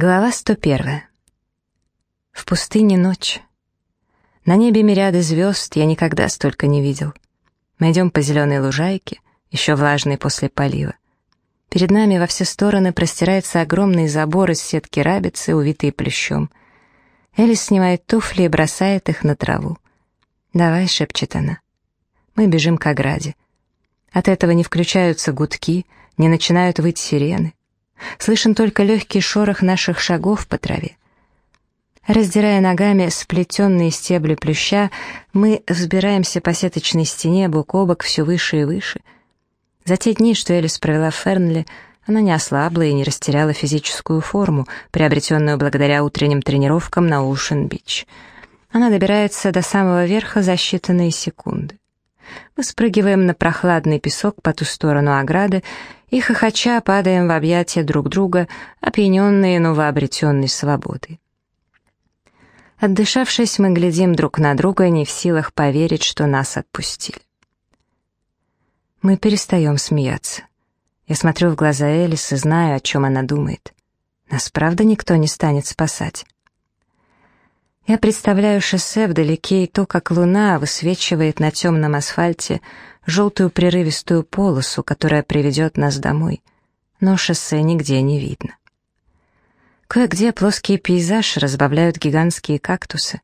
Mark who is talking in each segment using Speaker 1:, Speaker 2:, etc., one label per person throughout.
Speaker 1: Глава 101. В пустыне ночь. На небе мириады звезд я никогда столько не видел. Мы идем по зеленой лужайке, еще влажной после полива. Перед нами во все стороны простирается огромный забор из сетки рабицы, увитый плющом. Элис снимает туфли и бросает их на траву. «Давай», — шепчет она. Мы бежим к ограде. От этого не включаются гудки, не начинают выть сирены. Слышен только легкий шорох наших шагов по траве. Раздирая ногами сплетенные стебли плюща, мы взбираемся по сеточной стене бок о бок все выше и выше. За те дни, что Элис провела в Фернли, она не ослабла и не растеряла физическую форму, приобретенную благодаря утренним тренировкам на Оушен-Бич. Она добирается до самого верха за считанные секунды. Мы спрыгиваем на прохладный песок по ту сторону ограды и, хохоча, падаем в объятия друг друга, опьяненные новообретенной свободой. Отдышавшись, мы глядим друг на друга, не в силах поверить, что нас отпустили. Мы перестаем смеяться. Я смотрю в глаза Элис и знаю, о чем она думает. Нас правда никто не станет спасать. Я представляю шоссе вдалеке и то, как луна высвечивает на темном асфальте желтую прерывистую полосу, которая приведет нас домой. Но шоссе нигде не видно. Кое-где плоский пейзаж разбавляют гигантские кактусы.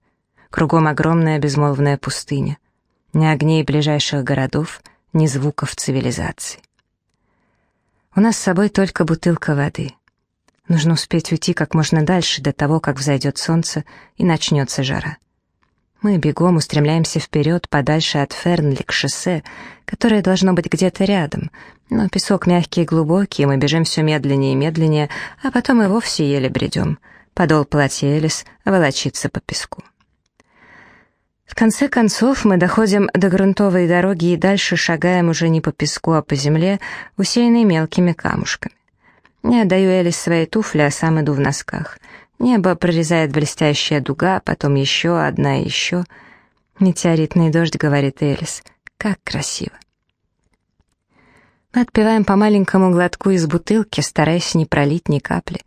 Speaker 1: Кругом огромная безмолвная пустыня. Ни огней ближайших городов, ни звуков цивилизации. У нас с собой только бутылка воды — Нужно успеть уйти как можно дальше до того, как взойдет солнце и начнется жара. Мы бегом устремляемся вперед, подальше от Фернли к шоссе, которое должно быть где-то рядом. Но песок мягкий и глубокий, мы бежим все медленнее и медленнее, а потом и вовсе еле бредем. Подол платья Элис волочится по песку. В конце концов мы доходим до грунтовой дороги и дальше шагаем уже не по песку, а по земле, усеянной мелкими камушками. Не отдаю Элис свои туфли, а сам иду в носках. Небо прорезает блестящая дуга, потом еще одна и еще. «Метеоритный дождь», — говорит Элис. «Как красиво». Мы отпиваем по маленькому глотку из бутылки, стараясь не пролить ни капли.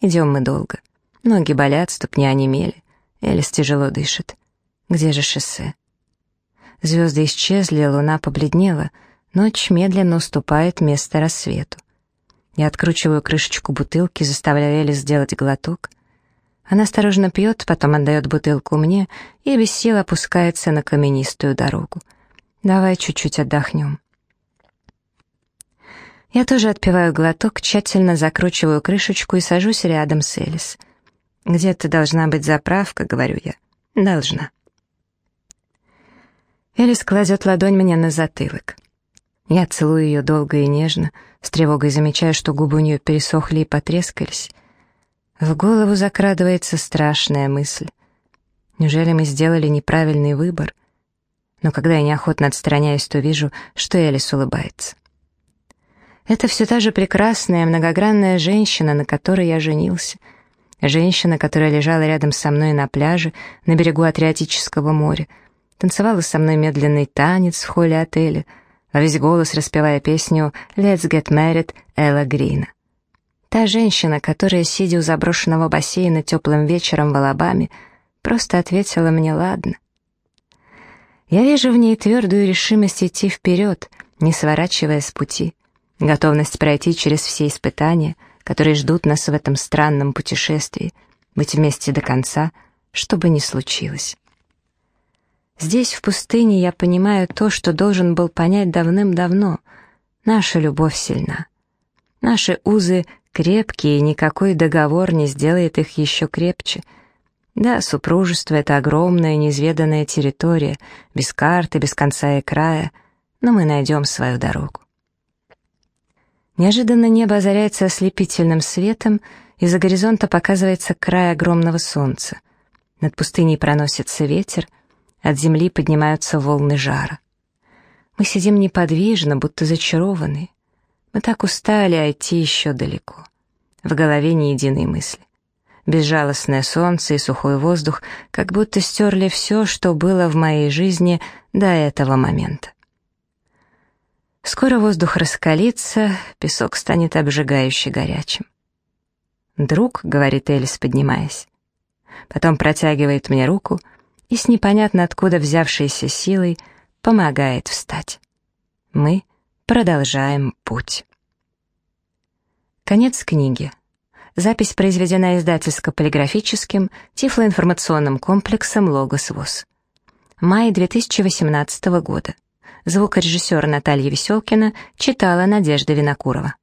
Speaker 1: Идем мы долго. Ноги болят, ступни онемели. Элис тяжело дышит. Где же шоссе? Звезды исчезли, луна побледнела. Ночь медленно уступает место рассвету. Я откручиваю крышечку бутылки, заставляя Элли сделать глоток. Она осторожно пьет, потом отдает бутылку мне и без сил опускается на каменистую дорогу. «Давай чуть-чуть отдохнем». Я тоже отпиваю глоток, тщательно закручиваю крышечку и сажусь рядом с Элис. «Где-то должна быть заправка», — говорю я. «Должна». Элис кладет ладонь мне на затылок. Я целую ее долго и нежно, с тревогой замечая, что губы у нее пересохли и потрескались. В голову закрадывается страшная мысль. Неужели мы сделали неправильный выбор? Но когда я неохотно отстраняюсь, то вижу, что Элис улыбается. Это все та же прекрасная, многогранная женщина, на которой я женился. Женщина, которая лежала рядом со мной на пляже на берегу Адриатического моря, танцевала со мной медленный танец в холле отеля — весь голос распевая песню «Let's get married» Элла Грина. Та женщина, которая, сидя у заброшенного бассейна теплым вечером в Алабаме, просто ответила мне «ладно». Я вижу в ней твердую решимость идти вперед, не сворачивая с пути, готовность пройти через все испытания, которые ждут нас в этом странном путешествии, быть вместе до конца, что бы ни случилось. Здесь, в пустыне, я понимаю то, что должен был понять давным-давно. Наша любовь сильна. Наши узы крепкие, и никакой договор не сделает их еще крепче. Да, супружество — это огромная, неизведанная территория, без карты, без конца и края, но мы найдем свою дорогу. Неожиданно небо озаряется ослепительным светом, и за горизонта показывается край огромного солнца. Над пустыней проносится ветер — от земли поднимаются волны жара. Мы сидим неподвижно, будто зачарованные. Мы так устали, а идти еще далеко. В голове ни единой мысли. Безжалостное солнце и сухой воздух как будто стерли все, что было в моей жизни до этого момента. Скоро воздух раскалится, песок станет обжигающе горячим. «Друг», — говорит Элис, поднимаясь. Потом протягивает мне руку и с непонятно откуда взявшейся силой помогает встать. Мы продолжаем путь. Конец книги. Запись произведена издательско-полиграфическим тифлоинформационным комплексом «Логос ВОЗ». Май 2018 года. Звукорежиссер Наталья Веселкина читала Надежда Винокурова.